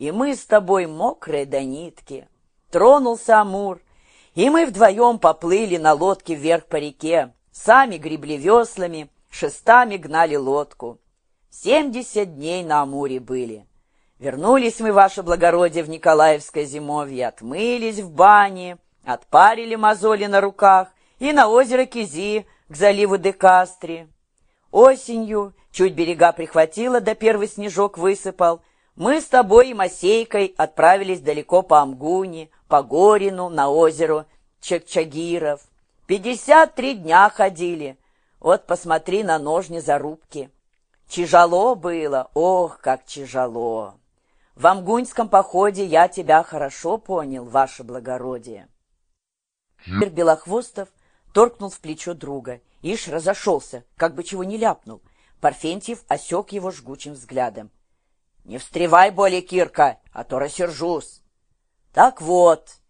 и мы с тобой мокрые до нитки. Тронулся Амур, и мы вдвоем поплыли на лодке вверх по реке, сами гребли веслами, шестами гнали лодку. Семьдесят дней на Амуре были. Вернулись мы, ваше благородие, в Николаевское зимовье, отмылись в бане, отпарили мозоли на руках и на озеро Кизи к заливу Декастри. Осенью чуть берега прихватило, да первый снежок высыпал, мы с тобой и Масейкой отправились далеко по Амгуне, по Горину, на озеро Чакчагиров. Пятьдесят три дня ходили. Вот посмотри на ножни зарубки. Тяжело было, ох, как тяжело. В Амгуньском походе я тебя хорошо понял, ваше благородие. Кир Белохвостов торкнул в плечо друга. Ишь разошелся, как бы чего не ляпнул. Парфентьев осек его жгучим взглядом. Не встревай более, Кирка, а то рассержусь. Так вот,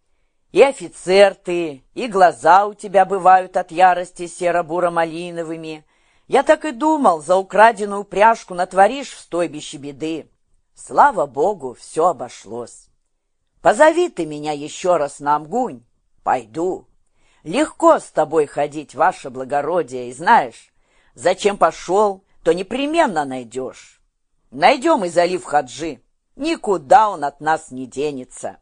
и офицер ты, и глаза у тебя бывают от ярости серо-буро-малиновыми. Я так и думал, за украденную пряжку натворишь в стойбище беды. Слава богу, все обошлось. Позови ты меня еще раз на Амгунь. Пойду. Легко с тобой ходить, ваше благородие, и знаешь, зачем пошел, то непременно найдешь. Найдем и залив Хаджи. Никуда он от нас не денется.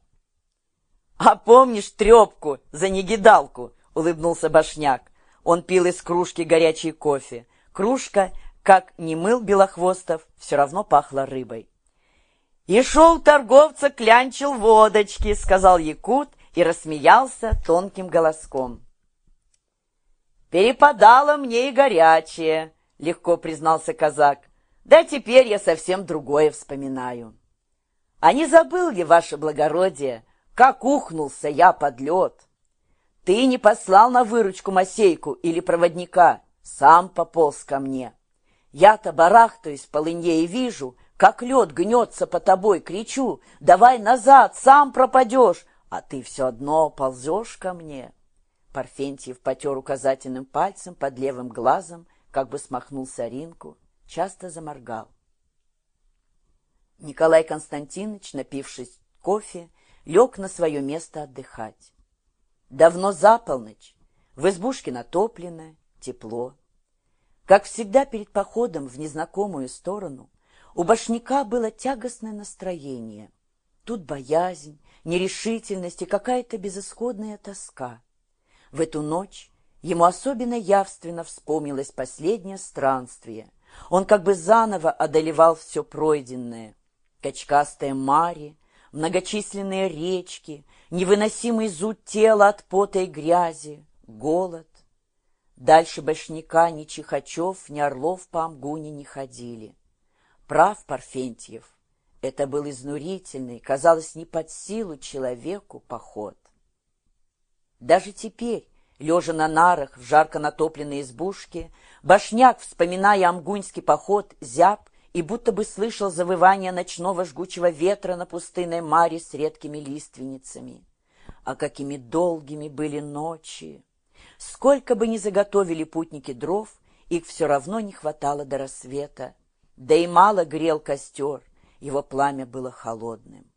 А помнишь трепку за негидалку? Улыбнулся Башняк. Он пил из кружки горячий кофе. Кружка, как не мыл Белохвостов, все равно пахла рыбой. «И шел торговца, клянчил водочки», — сказал Якут и рассмеялся тонким голоском. «Перепадало мне и горячее», — легко признался казак. Да теперь я совсем другое вспоминаю. А не забыл ли, ваше благородие, как ухнулся я под лед? Ты не послал на выручку Масейку или проводника, сам пополз ко мне. Я-то барахтаюсь в полынье и вижу, как лед гнется по тобой, кричу, давай назад, сам пропадешь, а ты все одно ползешь ко мне. Парфентьев потер указательным пальцем под левым глазом, как бы смахнул соринку часто заморгал. Николай Константинович, напившись кофе, лег на свое место отдыхать. Давно за полночь, в избушке натоплено, тепло. Как всегда перед походом в незнакомую сторону, у башняка было тягостное настроение. Тут боязнь, нерешительность и какая-то безысходная тоска. В эту ночь ему особенно явственно вспомнилось последнее странствие — он как бы заново одолевал все пройденное. Качкастая мари, многочисленные речки, невыносимый зуд тела от пота и грязи, голод. Дальше Башняка ни Чихачев, ни Орлов по Амгуне не ходили. Прав Парфентьев, это был изнурительный, казалось, не под силу человеку поход. Даже теперь, лежа на нарах в жарко натопленной избушке, Башняк, вспоминая амгуньский поход, зяб и будто бы слышал завывание ночного жгучего ветра на пустынной маре с редкими лиственницами. А какими долгими были ночи! Сколько бы ни заготовили путники дров, их все равно не хватало до рассвета. Да и мало грел костер, его пламя было холодным.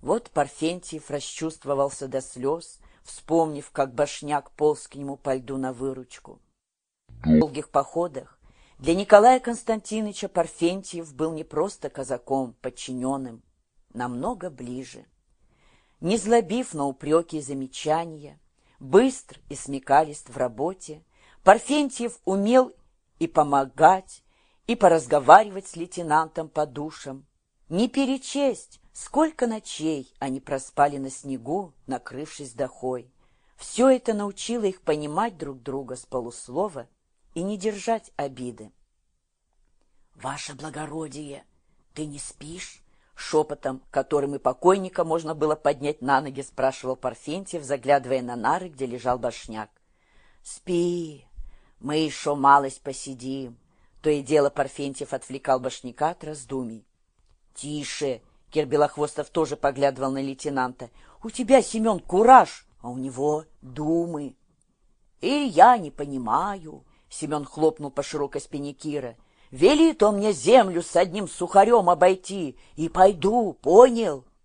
Вот Парфентьев расчувствовался до слез, вспомнив, как башняк полз к нему по льду на выручку долгих походах для Николая Константиновича Парфентьев был не просто казаком, подчиненным, намного ближе. Не злобив на упреки и замечания, быстр и смекалист в работе, Парфентьев умел и помогать, и поразговаривать с лейтенантом по душам, не перечесть, сколько ночей они проспали на снегу, накрывшись дохой. Все это научило их понимать друг друга с полуслова и не держать обиды. «Ваше благородие, ты не спишь?» Шепотом, которым и покойника можно было поднять на ноги, спрашивал Парфентьев, заглядывая на нары, где лежал башняк. «Спи, мы еще малость посидим». То и дело Парфентьев отвлекал башняка от раздумий. «Тише!» — Кербелохвостов тоже поглядывал на лейтенанта. «У тебя, Семен, кураж, а у него думы». «И я не понимаю», Семен хлопнул по широкой спине Кира. Велит он мне землю с одним сухарем обойти, и пойду, понял?